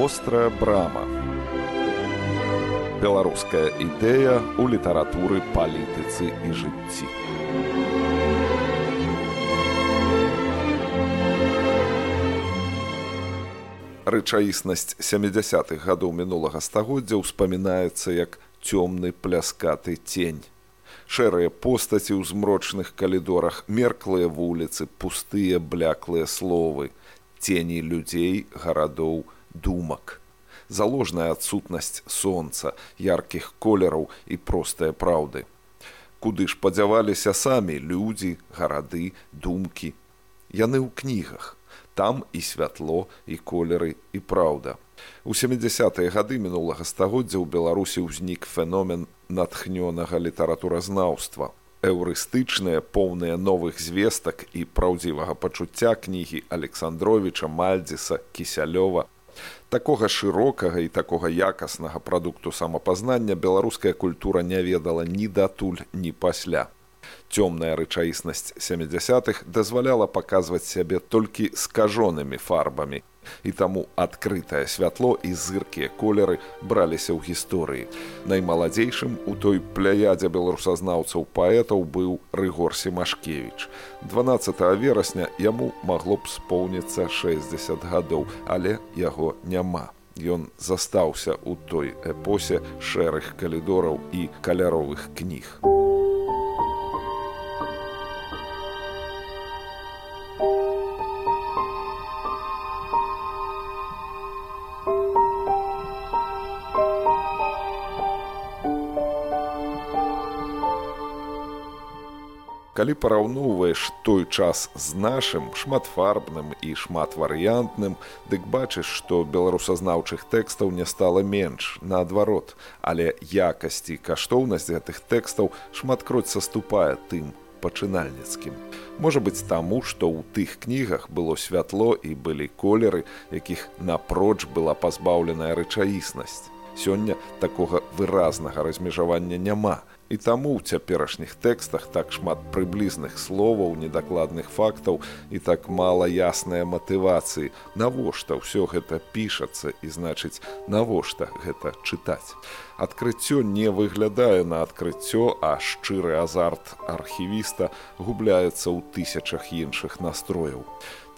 вострая брама. Беларуская ідэя ў літаратуры палітыцы і жыцці. Рэчаіснасць 70-х гадоў мінулага стагоддзя ўспамінаецца як цёмны пляскаты тень шэрыя постаці ў змрочных калідорах мерклыя вуліцы пустыя бляклыя словы тені людзей гарадоў думак. Заложная адсутнасць сонца яркіх колераў і простыя праўды. Куды ж падзяваліся самі людзі гарады думкі? Яны ў кнігах. Там і святло і колеры і праўда. У семидесятые гады мінулага стагоддзя ў беларусі ўзнік феномен натхнёнага літаратуразнаўства. Эўрыстычныя поўныя новых звестак і праўдзівага пачуцця кнігі александровича мальдзіса кісялёва такога шырокага і такога якаснага прадукту самапазнання беларуская культура не ведала ні датуль ні пасля цёмная рэчаіснасць семидесятых дазваляла паказваць сябе толькі скажонымі фарбамі і таму адкрытае святло і зыркія колеры браліся ў гісторыі. Наймаладзейшым у той пляядзе беларусазнаўцаў паэтаў быў Рыгор Семашкевіч. 12 верасня яму магло б споўніцца 60 гадоў, але яго няма. Ён застаўся ў той эпосе шэрых калідораў і каляровых кніг. Калі параўноўваеш той час з нашым шматфарбным і шматварыянтным, дык бачыш, што беларусазнаўчых тэкстаў не стала менш, наадварот, але якасці каштоўнасць гэтых тэкстаў шматкроць саступае тым пачынальніцкім. Можа быць таму, што ў тых кнігах было святло і былі колеры, якіх напроч была пазбаўленая рэчаіснасць. Сёння такога выразнага размежавання няма, І таму ў цяперашніх тэкстах так шмат прыблізных словаў, недакладных фактаў і так мала ясныя матывацыі, навошта ўсё гэта пішацца і значыць, навошта гэта чытаць. Адкрыццё не выглядае на адкрыццё, а шчыры азарт архівіста губляецца ў тысячах іншых настрояў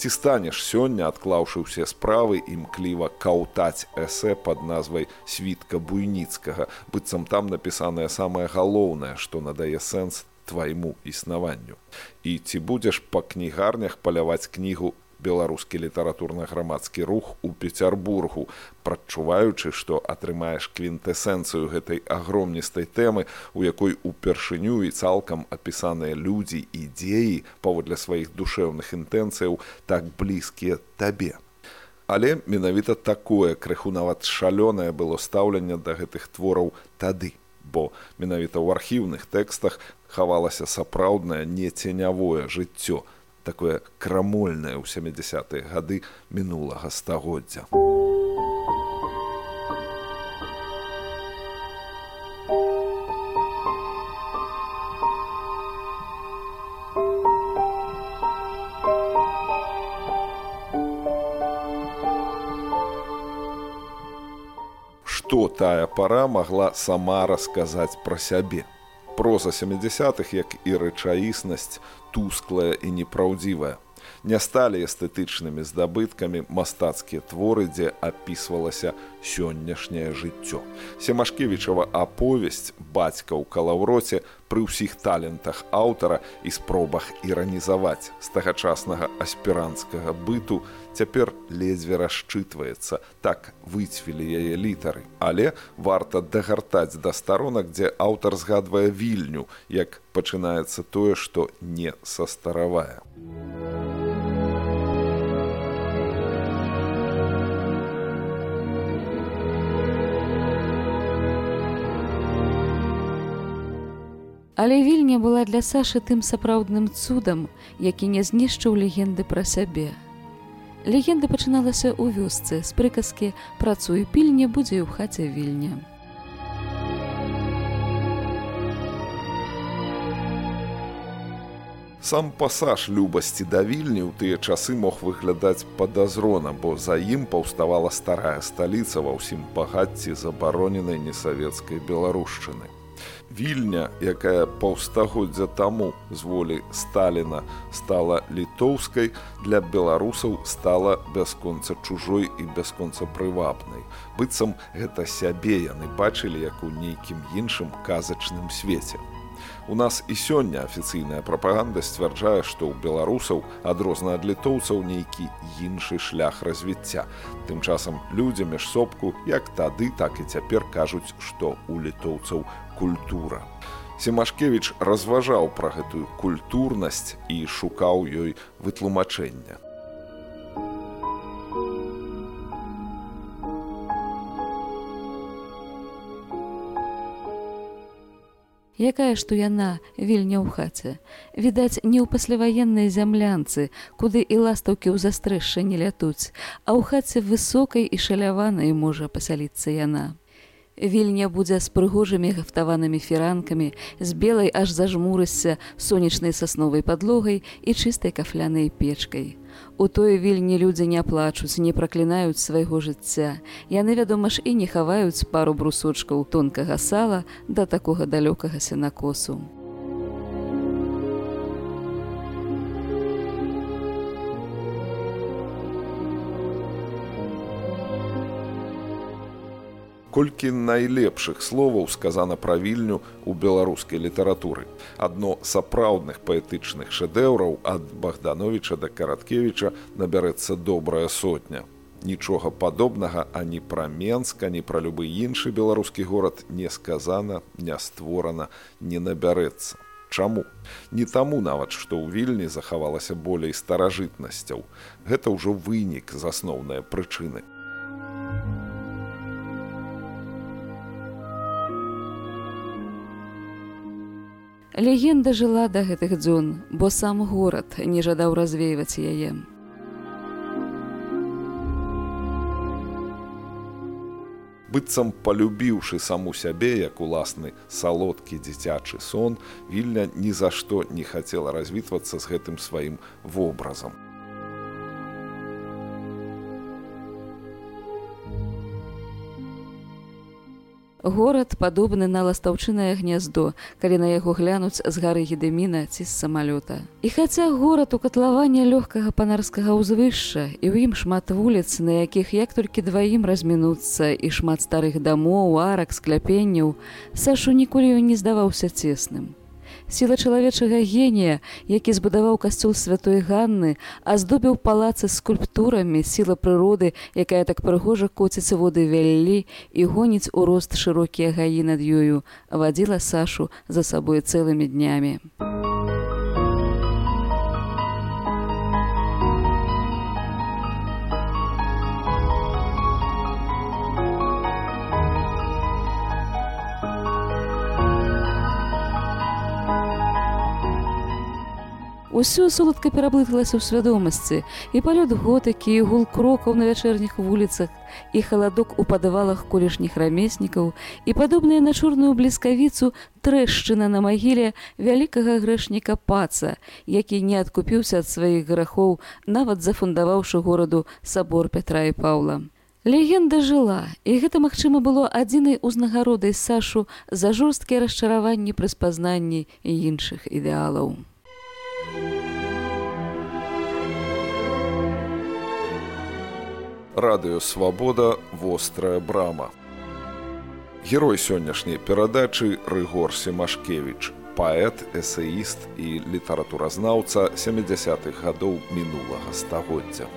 ці станеш сёння адклаўшы ўсе справы імкліва каўтаць эсэ под назвай світка буйніцкага быццам там напісанае самае галоўнае што надае сэнс твайму існаванню. І ці будзеш па кнігарнях паляваць кнігу беларускі літаратурна-грамадскі рух у пецярбургу прадчуваючы што атрымаеш квінтэсэнцыю гэтай агромністай тэмы у якой упершыню і цалкам апісаныя людзі і дзеі паводле сваіх душэўных інтэнцыяў так блізкія табе. Але менавіта такое крыху нават шалёнае было стаўленне да гэтых твораў тады бо менавіта ў архіўных тэкстах хавалася сапраўднае не ценявое жыццё такое крамольнае ў 70-е гады мінулага стагоддзя. Што тая пара магла сама расказаць пра сябе проза 70-х як і рэчаіснасць тусклая і непраўдзівая не сталі эстэтычнымі здабыткамі мастацкія творы, дзе апісвалася сённяшняе жыццё. Семашкевічава аповесць бацька ў калаўроце пры ўсіх талентах аўтара і спробах іранізаваць з тагачаснага аспіранцкага быту цяпер ледзьве расчытваецца, так выцвілі яе літары. Але варта дагартаць да старонак, дзе аўтар згадвае вільню, як пачынаецца тое, што не састаравае. Але вільня была для Сашы тым сапраўдным цудам, які не знішчыў легенды пра сябе. Легенда пачыналася ў вёсцы з прыказкі працуе пільня будзе ў хаце вільня. Сам пасаж любасці да вільні ў тыя часы мог выглядаць падазрона, бо за ім паўставала старая сталіца ва ўсім багацці забароненай несавецкай беларушчыны. Вільня, якая паўстагоддзя таму з волі Сталіна стала літоўскай, для беларусаў стала бясконца чужой і бясконца прывабнай. Быццам гэта сябе яны бачылі як у нейкім іншым казачным свеце. У нас і сёння афіцыйная прапаганда сцвярджае, што ў беларусаў адрозна ад літоўцаў нейкі іншы шлях развіцця. Тым часам людзі між сопку, як тады, так і цяпер кажуць, што ў літоўцаў культура. Семашкевіч разважаў пра гэтую культурнасць і шукаў ёй вытлумачэння. якая што яна вільня ў хаце відаць не ў пасляваеннай зямлянцы куды і ластаўкі ў застрэшша не лятуць а ў хаце высокай і шаляванай можа пасяліцца яна Вільня будзе з прыгожымі гафтаванымі фіранкамі, з белай аж зажмурыся сонечнай сасновай падлогай і чыстай кафлянай печкай. У тое вільні людзі не плачуць, не праклінаюць свайго жыцця. Яны, вядома ж, і не хаваюць пару брусочкаў тонкага сала да такога далёкага сенакосу. Колькі найлепшых словаў сказана пра вільню ў беларускай літаратуры. Адно сапраўдных паэтычных шэдэўраў ад Богдановича да караткевіча набярэцца добрая сотня. Нічога падобнага ані пра Менска, ні пра любы іншы беларускі горад не сказана, не створана, не набярэцца. Чаму? Не таму нават, што ў вільні захавалася болей старажытнасцяў. Гэта ўжо вынік з асноўныя прычыны. Легенда жыла да гэтых дзён, бо сам горад не жадаў развейваць яе. Быццам палюбіўшы саму сябе як уласны салодкі дзіцячы сон, вільня ні за што не хацела развітвацца з гэтым сваім вобразам. Горад падобны на ластаўчынае гняздо, калі на яго глянуць з гары гедеміна ці з самалёта. І хаця горад у катлавання лёгкага панарскага ўзвышша і ў ім шмат вуліц, на якіх як толькі дваім размінуцца і шмат старых дамоў, арак, скляпенняў, Сашу ніколі не здаваўся цесным сіла чалавечага генія, які збудаваў касцёл святой Ганны, аздобіў палацы скульптурамі сіла прыроды, якая так прыгожа коціцца воды вяллі і гоніць у рост шырокія гаі над ёю, вадзіла Сашу за сабой цэлымі днямі. Усё соладка пераблыталася ў свядомасці і палёт готыкі і гул крокаў на вячэрніх вуліцах і халадок у падавалах колішніх рамеснікаў і падобныя на чорную бліскавіцу трэшчына на магіле вялікага грэшніка паца, які не адкупіўся ад сваіх грахоў, нават зафундаваўшы гораду сабор Пятра і Паўла. Легенда жыла, і гэта, магчыма, было адзінай узнагародай Сашу за жорсткія расчараванні пры спазнанні і іншых ідэалаў. Радыё свабода вострая брама. Герой сённяшняй перадачы рыгор семашкевич паэт эсеіст і літаратуразнаўца 70-х гадоў мінулага стагоддзя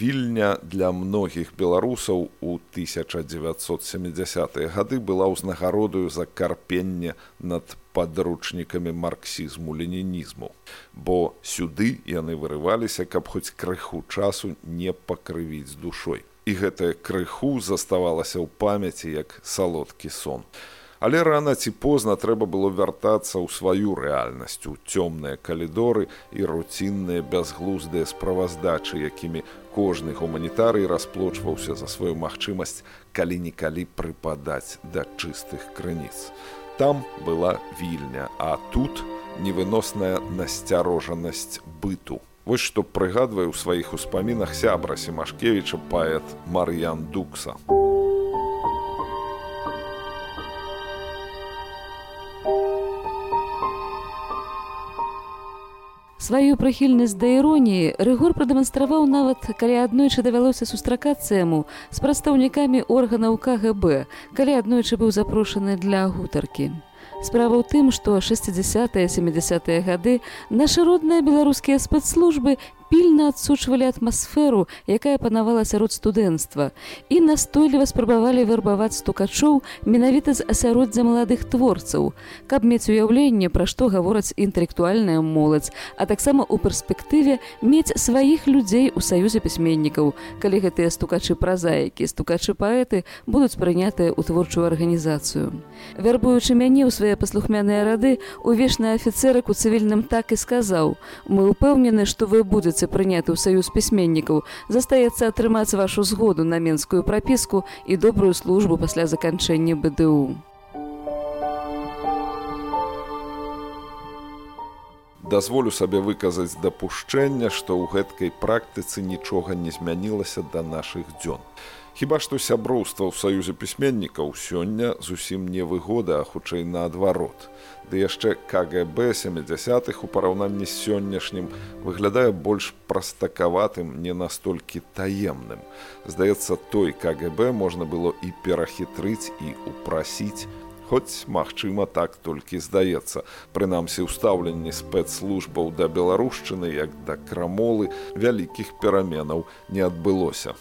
вільня для многіх беларусаў у 1970-е гады была ўзнагародаю за карпенне над падручнікамі марксізму ленінізму бо сюды яны вырываліся каб хоць крыху часу не пакрывіць душой. І гэтае крыху заставалася ў памяці як салодкі сон Але рана ці позна трэба было вяртацца ў сваю рэальнасць у цёмныя калідоры і руцінныя бязглуздыя справаздачы, якімі кожны гуманітарый расплочваўся за сваю магчымасць калі-нікалі прыпадаць да чыстых крыніц. Там была вільня, а тут невыносная насцярожанасць быту. Вось што прыгадвае ў сваіх успамінах сябра Семашкевіча паэт Мар'ян Дукса. Сваю прыхільнасць да іроніі рэгор прадэманстраваў нават, калі аднойчы давялося сустракацца яму з прадстаўнікамі органаў КГБ, калі аднойчы быў запрошаны для гутаркі. Справа ў тым, што 60-70-е гады нашы родныя беларускія спецслужбы пільна адсучвалі атмасферу, якая панавала сярод студэнцтва і настойліва спрабавалі вербаваць стукачоў менавіта з асяроддзя маладых творцаў, каб мець уяўленне, пра што гавораць інтэлектуальная моладзь, а таксама ў перспектыве мець сваіх людзей у саюзе пісьменнікаў, калі гэтыя стукачы празаікі, стукачы паэты будуць прынятыя ў творчую арганізацыю. Вярбуючы мяне ў свае паслухмяныя рады, увешны афіцэрак у цывільным так і сказаў: « Мы ўпэўнены, што вы будзеце будзеце прыняты ў саюз пісьменнікаў застаецца атрымаць вашу згоду на менскую прапіску і добрую службу пасля заканчэння бДУ. Дазволю сабе выказаць дапушчэння, што ў гэткай практыцы нічога не змянілася да нашых дзён. Хіба што сяброўства ў саюзе пісьменнікаў сёння зусім не выгода, а хутчэй наадварот. Ды яшчэ КГБ 70-х у параўнанні з сённяшнім выглядае больш прастакаватым, не настолькі таемным. Здаецца, той КГБ можна было і перахітрыць і упрасіць, Хоць, магчыма, так толькі здаецца. Прынамсі ўстаўленні спецслужбаў да беларушчыны, як да крамолы, вялікіх пераменаў не адбылося.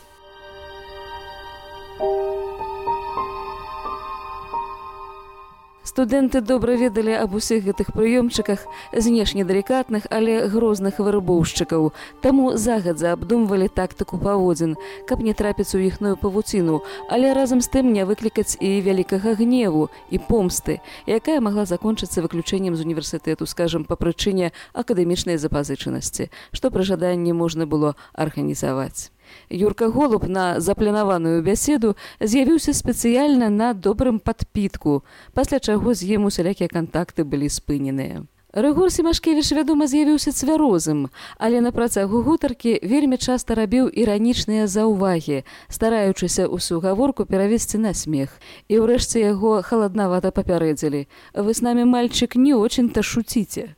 Студэнты добра ведалі аб усіх гэтых прыёмчыках знешне далікатных, але грозных вырабоўшчыкаў. Таму загадза абдумвалі тактыку паводзін, каб не трапіць у іхную павуціну, але разам з тым не выклікаць і вялікага гневу і помсты, якая магла закончыцца выключэннем з універсітэту, скажам, па прычыне акадэмічнай запазычанасці, што пры жаданні можна было арганізаваць. Юрка Голуб на запланаваную бяседу з'явіўся спецыяльна на добрым падпітку, пасля чаго з ім усялякія кантакты былі спыненыя. Рэгор Семашкевіч, вядома, з'явіўся цвярозым, але на працягу гутаркі вельмі часта рабіў іранічныя заўвагі, стараючыся ўсю гаворку перавесці на смех. І ўрэшце яго халаднавата папярэдзілі: « Вы з намі мальчык не очень-то шуціце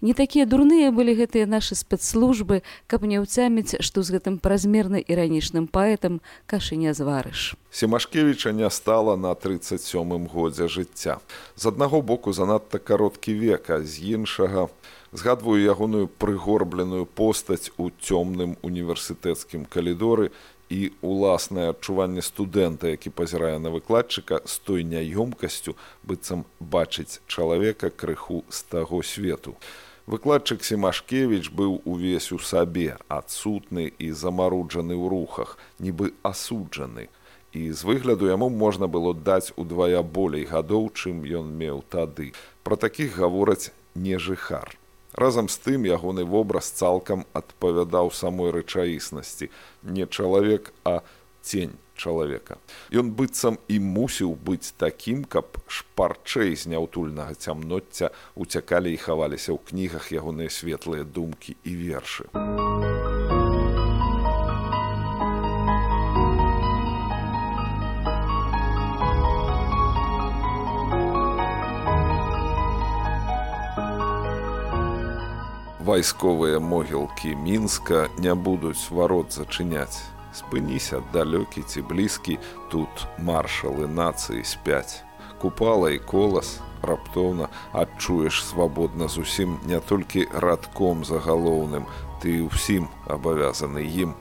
не такія дурныя былі гэтыя нашы спецслужбы, каб не ўцяміць, што з гэтым празмерна іранічным паэтам кашы не зварыш. Семашкевіча не стала на 37 годзе жыцця. З аднаго боку занадта кароткі века, з іншага згадваю ягоную прыгорбленую постаць у цёмным універсітэцкім калідоры і уласнае адчуванне студэнта, які пазірае на выкладчыка з той няёмкасцю быццам бачыць чалавека крыху з таго свету. Выкладчык Семашкевіч быў увесь у сабе, адсутны і замаруджаны ў рухах, нібы асуджаны. І з выгляду яму можна было даць удвая болей гадоў, чым ён меў тады. Пра такіх гавораць не жыхар. Разам з тым ягоны вобраз цалкам адпавядаў самой рэчаіснасці, не чалавек, а цень чалавека. Ён быццам і мусіў быць такім, каб шпарчэй з няўтульнага цямноцця уцякалі і хаваліся ў кнігах ягоныя светлыя думкі і вершы. Вайсковыя могілкі мінска не будуць варот зачыняць спыніся далёкі ці блізкі тут маршалы нацыі спяць. Купала і колас раптоўна адчуеш свабодна зусім не толькі радком загалоўным ты ўсім абавязаны ім.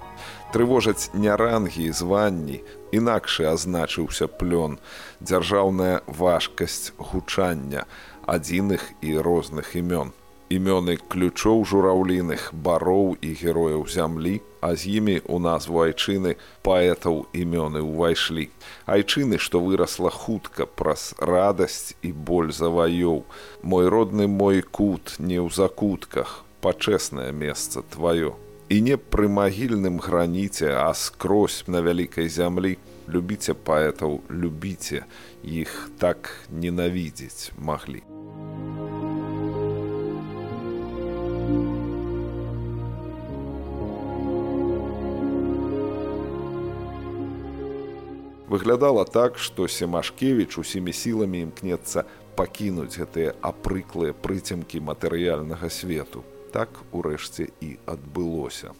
Трывожаць не рангі званні інакшы азначыўся плён. Дзяржаўная важкасць гучання адзіных і розных імён імёны ключоў жураўліных бароў і герояў зямлі, а з імі у назву айчыны паэтаў імёны ўвайшлі. Айчыны, што вырасла хутка праз радасць і боль заваёў. Мой родны мой кут не ў закутках, пачэснае месца тваё. І не пры магільным граніце, а скрозь на вялікай зямлі, любіце паэтаў, любіце, іх так ненавідзець маглі. Выглядала так, што Семашкевіч усімі сіламі імкнецца пакінуць гэтыя апрыклыя прыцемкі матэрыяльнага свету. Так урэшце і адбылося.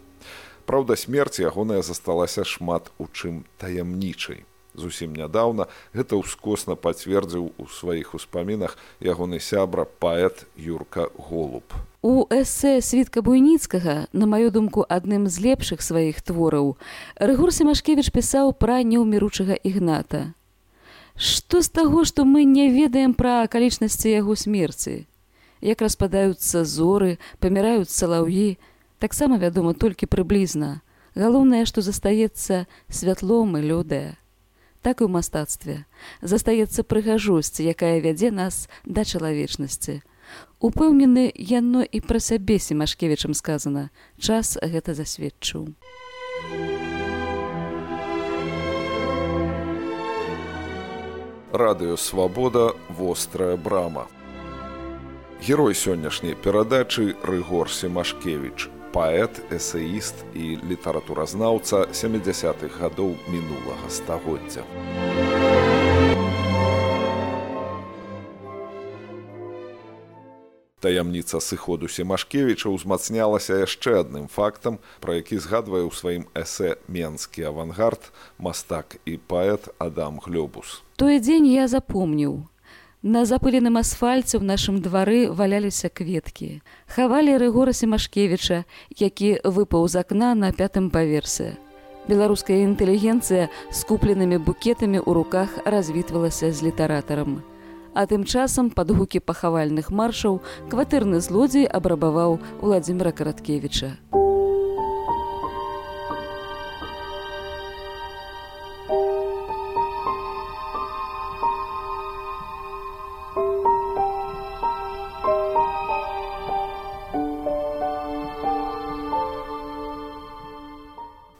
Праўда, смерць ягоная засталася шмат у чым таямнічай. Зусім нядаўна гэта ўскосна пацвердзіў у сваіх успамінах ягоны сябра паэт Юрка Голуб. У эсэ світка буйніцкага, на маю думку, адным з лепшых сваіх твораў, Рыгор Семашкевіч пісаў пра неўміручага ігната. Што з таго, што мы не ведаем пра акалічнасці яго смерці? Як распадаюцца зоры, паміраюць салаўі, таксама вядома толькі прыблізна. Галоўнае, што застаецца святлом і лёдае. Так і ў мастацтве застаецца прыгажосць, якая вядзе нас да чалавечнасці. Упэўнены яно і пра сябе семашкевічам сказана. Час гэта засведчыў. Радыё свабода вострая брама. Герой сённяшняй перадачы рыгор семашкевич паэт эсеіст і літаратуразнаўца 70-х гадоў мінулага стагоддзя Таямніца сыходу Семашкевіча ўзмацнялася яшчэ адным фактам, пра які згадвае ў сваім эсэ менскі авангард, мастак і паэт Адам Глёбус. Той дзень я запомніў. На запыленым асфальце ў нашым двары валяліся кветкі. Хавалі рэгора Семашкевіча, які выпаў з акна на пятым паверсе. Беларуская інтэлігенцыя з купленымі букетамі ў руках развітвалася з літаратарам. А тым часам пад гукі пахавальных маршаў кватэрны злодзей абрабаваў Владзіміра караткевіча.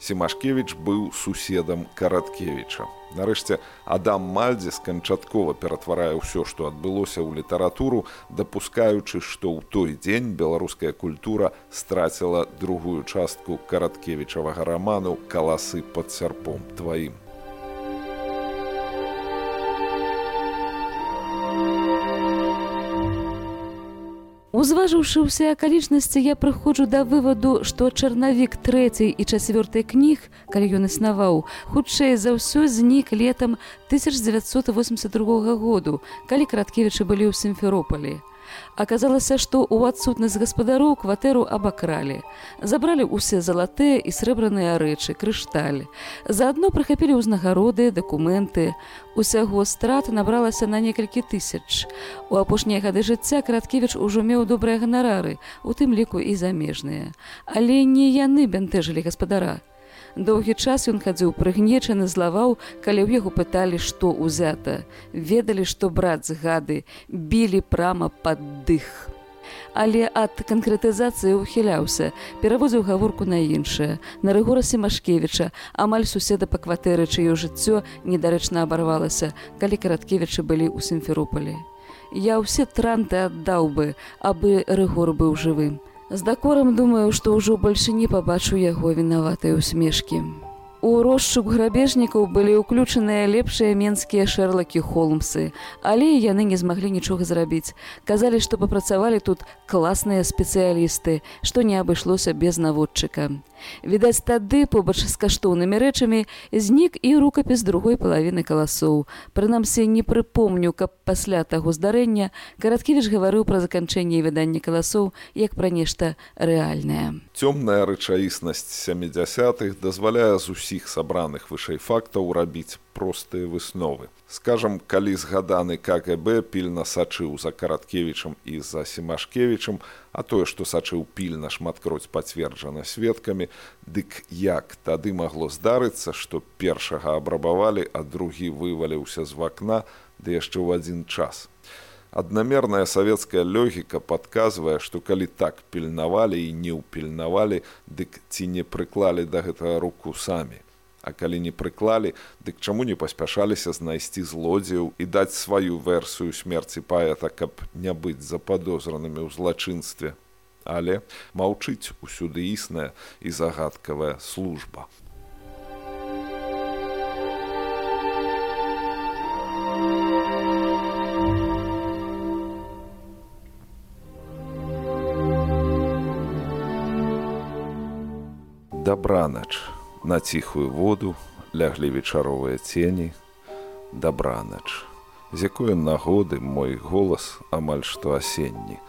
Семашкевіч быў суседам караткевіча. Нарэшце Адам Мальдзіс канчаткова ператварае ўсё, што адбылося ў літаратуру, дапускаючы, што ў той дзень беларуская культура страціла другую частку караткевічавага раману каласы пад сярпом тваім. Узважыўшы ўсе акалічнасці, я прыходжу да вываду, што чарнавік трэцяй і чацвёртай кніг, калі ён існаваў, хутчэй за ўсё знік летам 1982 году, калі караткевічы былі ў сімферопалі. Аказалася, што ў адсутнасць гаспадароў кватэру абакралі. Забралі ўсе залатыя і срэбраныя рэчы, крышталь. Заадно прыхапілі ўзнагароды, дакументы. Усяго страт набралася на некалькі тысяч. У апошнія гады жыцця Краткевіч ужо меў добрыя ганарары, у тым ліку і замежныя. Але не яны бянтэжылі гаспадара. Доўгі час ён хадзіў прыгнечаны, злаваў, калі ў яго пыталі, што ўзята. Ведалі, што брат з гады білі прама пад дых. Але ад канкрэтызацыі ўхіляўся, перавозіў гаворку на іншае. На рэгора Семашкевіча, амаль суседа па кватэры, чыё жыццё недарэчна абарвалася, калі караткевічы былі ў сімферопалі. Я ўсе транты аддаў бы, абы рэгор быў жывым. З дакорам думаю, што ўжо больше не пабачу яго вінаватай усмешкі. У рошчук грабежнікаў былі ўключаныя лепшыя менскія шэрлакі холмсы, але яны не змаглі нічога зрабіць. Казалі, што папрацавалі тут класныя спецыялісты, што не абышлося без наводчыка. Відаць, тады побач з каштоўнымі рэчамі знік і рукапіс другой палавіны каласоў. Прынамсі не прыпомню, каб пасля таго здарэння караткевіч гаварыў пра заканчэнне выдання каласоў як пра нешта рэальнае. Цёмная рэчаіснасць 70-х дазваляе зусім усіх сабраных вышэй фактаў рабіць простыя высновы. Скажам, калі згаданы КГБ пільна сачыў за караткевічам і за семашкевічам, а тое, што сачыў пільна шматкроць пацверджана сведкамі, дык як тады магло здарыцца, што першага абрабавалі, а другі вываліўся з вакна, ды яшчэ ў адзін час аднамерная савецкая лёгіка падказвае што калі так пільнавалі і не ўпільнавалі дык ці не прыклалі да гэтага руку самі. А калі не прыклалі дык чаму не паспяшаліся знайсці злодзеяў і даць сваю версію смерці паэта каб не быць западозранымі ў злачынстве? Але маўчыць усюды існая і загадкавая служба дабранач на ціхую воду ляглі вечаровыя цені. Дабранач з якой нагоды мой голас амаль што асенні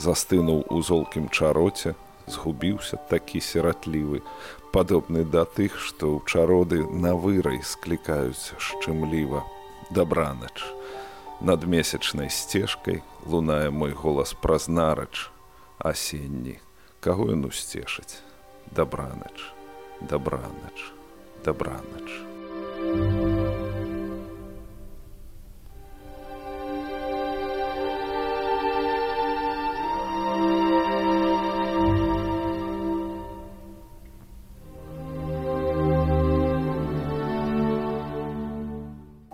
застынуў у золкім чароце згубіўся такі сіратлівы падобны да тых што ў чароды на вырай склікаюць шчымліва. Дабранач над месячнай сцежкай лунае мой голас праз нарач асенні каго ён усцешыць дабранач, дабранач, дабранач.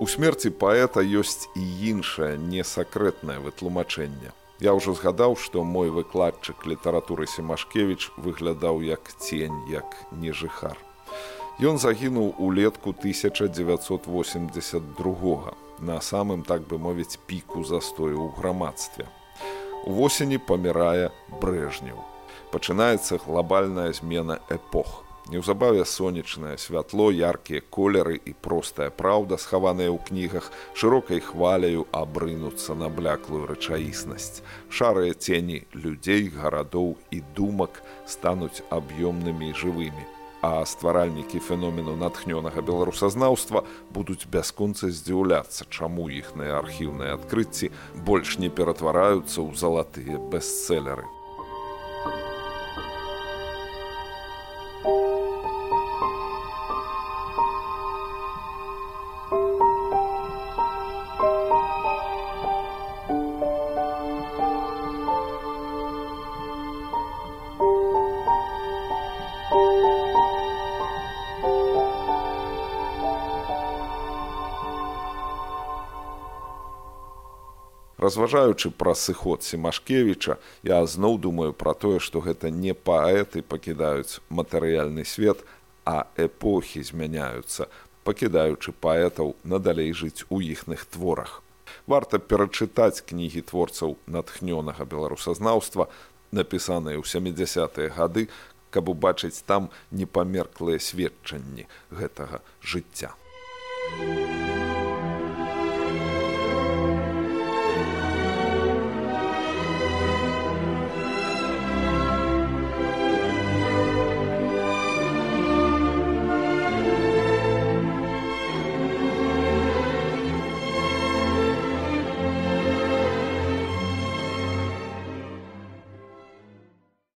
У смерці паэта ёсць і іншае несакрэтнае вытлумачэнне. Я ўжо згадаў, што мой выкладчык літаратуры Семашкевіч выглядаў як цень, як нежыхар. Ён загінуў улетку 1982 на самым так бы мовіць піку застою ў грамадстве. Увосені памірае брэжняў. Пачынаецца глобальная змена эпох. Неўзабаве сонечнае святло, яркія колеры і простая праўда, схаваныя ў кнігах, шырокай хваляю абрынуцца на бляклую рэчаіснасць. Шарыя цені людзей, гарадоў і думак стануць аб'ёмнымі і жывымі. А стваральнікі феномену натхнёнага беларусазнаўства будуць бясконца здзіўляцца, чаму іхныя архіўныя адкрыцці больш не ператвараюцца ў залатыя бестселлеры. Разважаючы пра сыход семашкевіча я зноў думаю пра тое што гэта не паэты пакідаюць матэрыяльны свет а эпохі змяняюцца пакідаючы паэтаў надалей жыць у іхных творах варта перачытаць кнігі творцаў натхнёнага беларусазнаўства напісаныя ў сямідзясятыя гады каб убачыць там непамерклыя сведчанні гэтага жыцця. Thank you.